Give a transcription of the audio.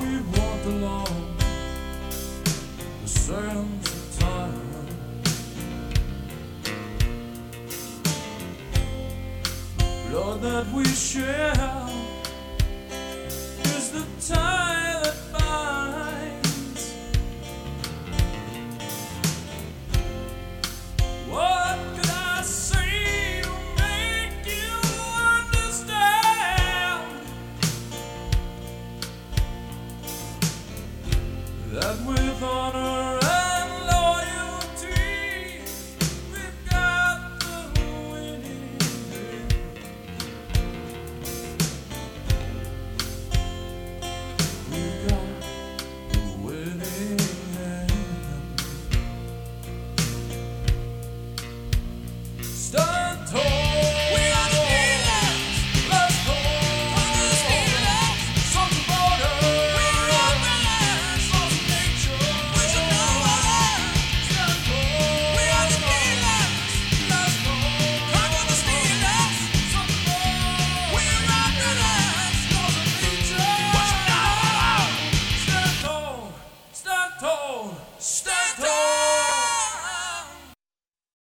We walked along the sands of time. Blood that we share is the time.